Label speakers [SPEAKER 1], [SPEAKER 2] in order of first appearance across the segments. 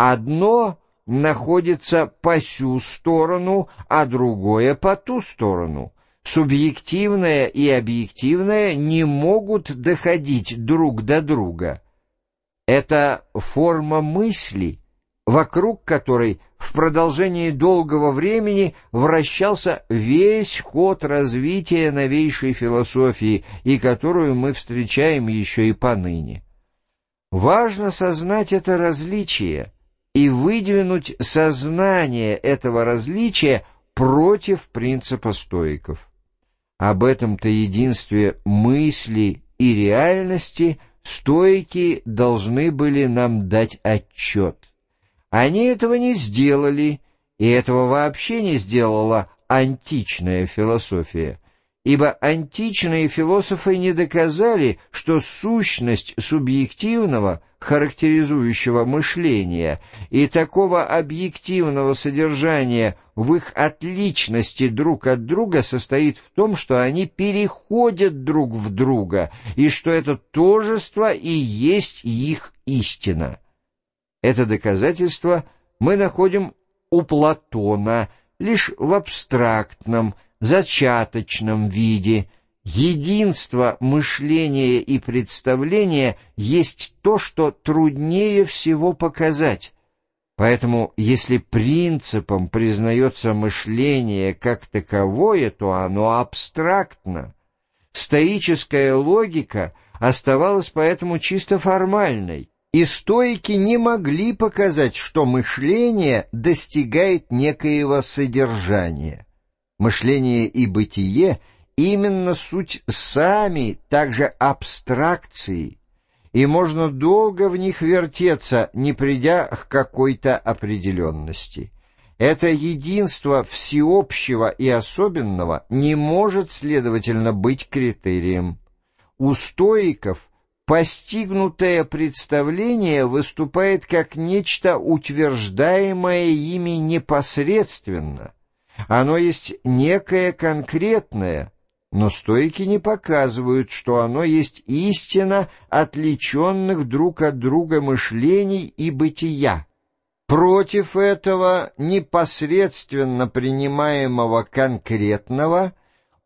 [SPEAKER 1] одно находится по сю сторону, а другое по ту сторону. Субъективное и объективное не могут доходить друг до друга. Это форма мысли, вокруг которой в продолжении долгого времени вращался весь ход развития новейшей философии, и которую мы встречаем еще и поныне. Важно сознать это различие и выдвинуть сознание этого различия против принципа стоиков. Об этом-то единстве мысли и реальности стойки должны были нам дать отчет. Они этого не сделали, и этого вообще не сделала античная философия ибо античные философы не доказали, что сущность субъективного, характеризующего мышления, и такого объективного содержания в их отличности друг от друга состоит в том, что они переходят друг в друга, и что это тожество и есть их истина. Это доказательство мы находим у Платона лишь в абстрактном, зачаточном виде. Единство мышления и представления есть то, что труднее всего показать. Поэтому, если принципом признается мышление как таковое, то оно абстрактно. Стоическая логика оставалась поэтому чисто формальной, и стойки не могли показать, что мышление достигает некоего содержания. Мышление и бытие именно суть сами, также абстракции, и можно долго в них вертеться, не придя к какой-то определенности. Это единство всеобщего и особенного не может, следовательно, быть критерием. У стоиков постигнутое представление выступает как нечто утверждаемое ими непосредственно – оно есть некое конкретное, но стойки не показывают, что оно есть истина отличенных друг от друга мышлений и бытия. Против этого непосредственно принимаемого конкретного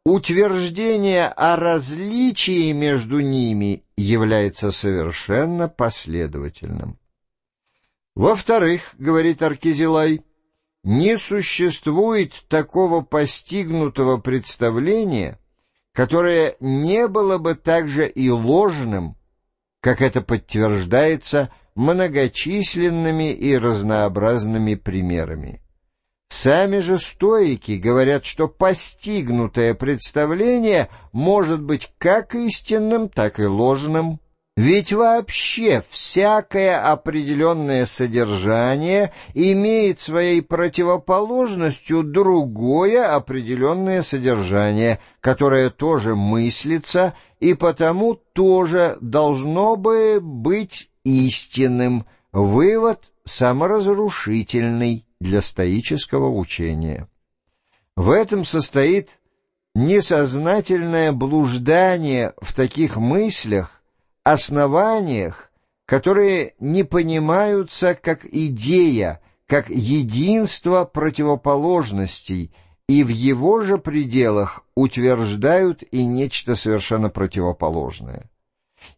[SPEAKER 1] утверждение о различии между ними является совершенно последовательным. Во-вторых, говорит Аркизилай, не существует такого постигнутого представления, которое не было бы также и ложным, как это подтверждается многочисленными и разнообразными примерами. Сами же стоики говорят, что постигнутое представление может быть как истинным, так и ложным, ведь вообще всякое определенное содержание имеет своей противоположностью другое определенное содержание, которое тоже мыслится и потому тоже должно бы быть истинным. Вывод саморазрушительный для стоического учения. В этом состоит несознательное блуждание в таких мыслях, основаниях, которые не понимаются как идея, как единство противоположностей, и в его же пределах утверждают и нечто совершенно противоположное.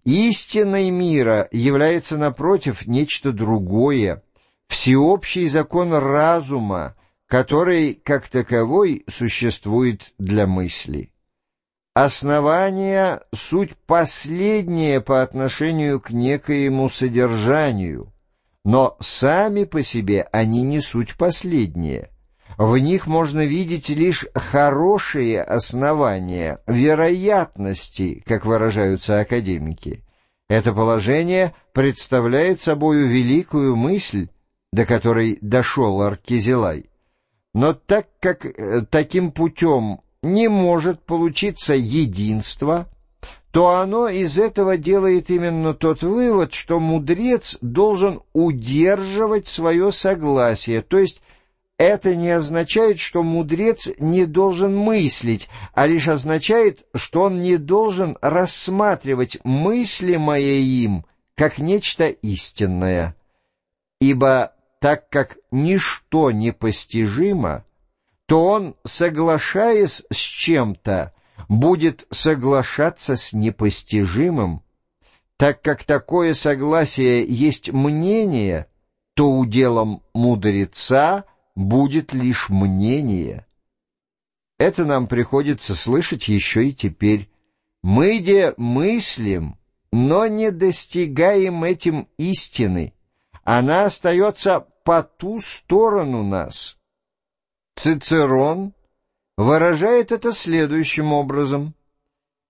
[SPEAKER 1] Истиной мира является, напротив, нечто другое, всеобщий закон разума, который, как таковой, существует для мысли. Основания — суть последнее по отношению к некоему содержанию, но сами по себе они не суть последнее. В них можно видеть лишь хорошие основания, вероятности, как выражаются академики. Это положение представляет собою великую мысль, до которой дошел Аркизелай. Но так как э, таким путем не может получиться единство, то оно из этого делает именно тот вывод, что мудрец должен удерживать свое согласие, то есть это не означает, что мудрец не должен мыслить, а лишь означает, что он не должен рассматривать мысли мои им как нечто истинное. Ибо так как ничто непостижимо, то он, соглашаясь с чем-то, будет соглашаться с непостижимым. Так как такое согласие есть мнение, то уделом мудреца будет лишь мнение. Это нам приходится слышать еще и теперь. Мы де мыслим, но не достигаем этим истины. Она остается по ту сторону нас. Цицерон выражает это следующим образом.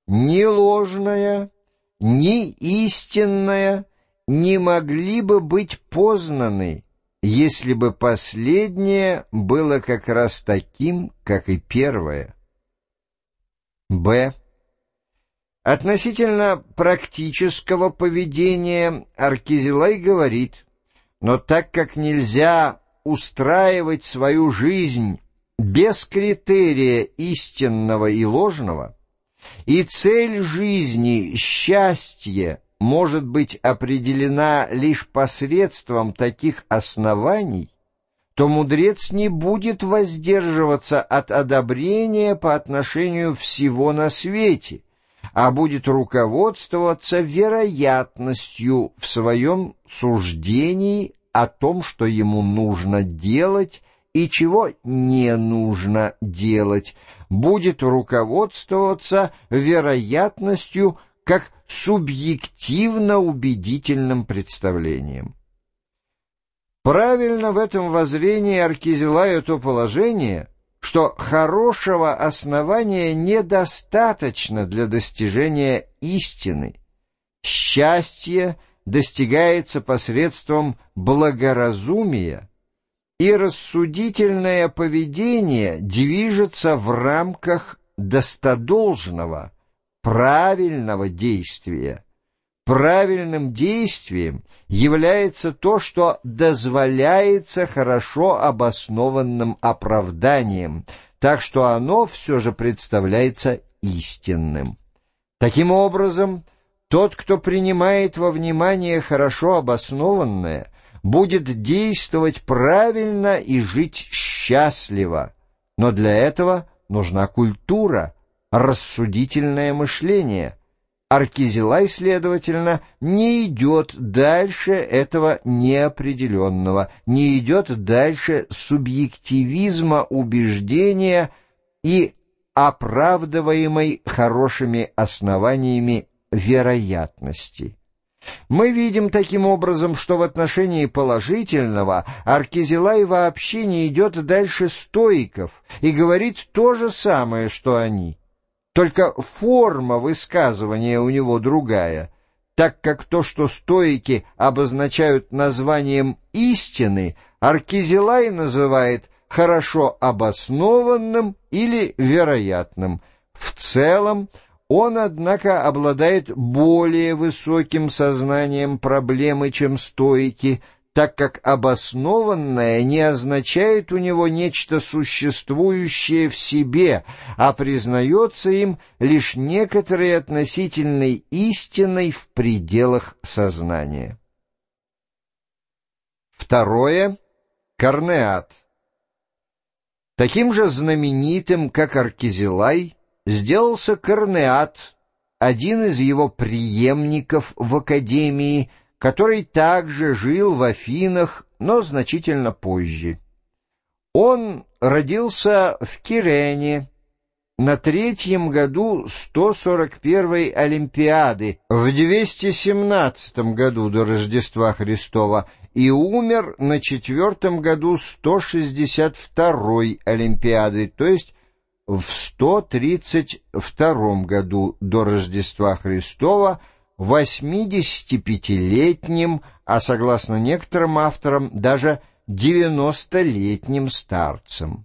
[SPEAKER 1] «Ни ложная, ни истинная не могли бы быть познаны, если бы последнее было как раз таким, как и первое». Б. Относительно практического поведения Аркизилай говорит, но так как нельзя устраивать свою жизнь без критерия истинного и ложного, и цель жизни — счастье — может быть определена лишь посредством таких оснований, то мудрец не будет воздерживаться от одобрения по отношению всего на свете, а будет руководствоваться вероятностью в своем суждении о том, что ему нужно делать и чего не нужно делать, будет руководствоваться вероятностью как субъективно-убедительным представлением. Правильно в этом воззрении Аркизелаю то положение, что хорошего основания недостаточно для достижения истины. Счастье — достигается посредством благоразумия, и рассудительное поведение движется в рамках достодолжного, правильного действия. Правильным действием является то, что дозволяется хорошо обоснованным оправданием, так что оно все же представляется истинным. Таким образом, тот, кто принимает во внимание хорошо обоснованное, будет действовать правильно и жить счастливо. Но для этого нужна культура, рассудительное мышление. Аркизилай, следовательно, не идет дальше этого неопределенного, не идет дальше субъективизма убеждения и оправдываемой хорошими основаниями вероятности. Мы видим таким образом, что в отношении положительного Аркизилай вообще не идет дальше стоиков и говорит то же самое, что они. Только форма высказывания у него другая, так как то, что стоики обозначают названием истины, Аркизилай называет хорошо обоснованным или вероятным. В целом, он, однако, обладает более высоким сознанием проблемы, чем стойки, так как обоснованное не означает у него нечто существующее в себе, а признается им лишь некоторой относительной истиной в пределах сознания. Второе — Корнеат. Таким же знаменитым, как Аркизилай, сделался Корнеат, один из его преемников в Академии, который также жил в Афинах, но значительно позже. Он родился в Кирене на третьем году 141-й Олимпиады, в 217 году до Рождества Христова, и умер на четвертом году 162-й Олимпиады, то есть в 132 году до Рождества Христова 85-летним, а согласно некоторым авторам даже 90-летним старцем.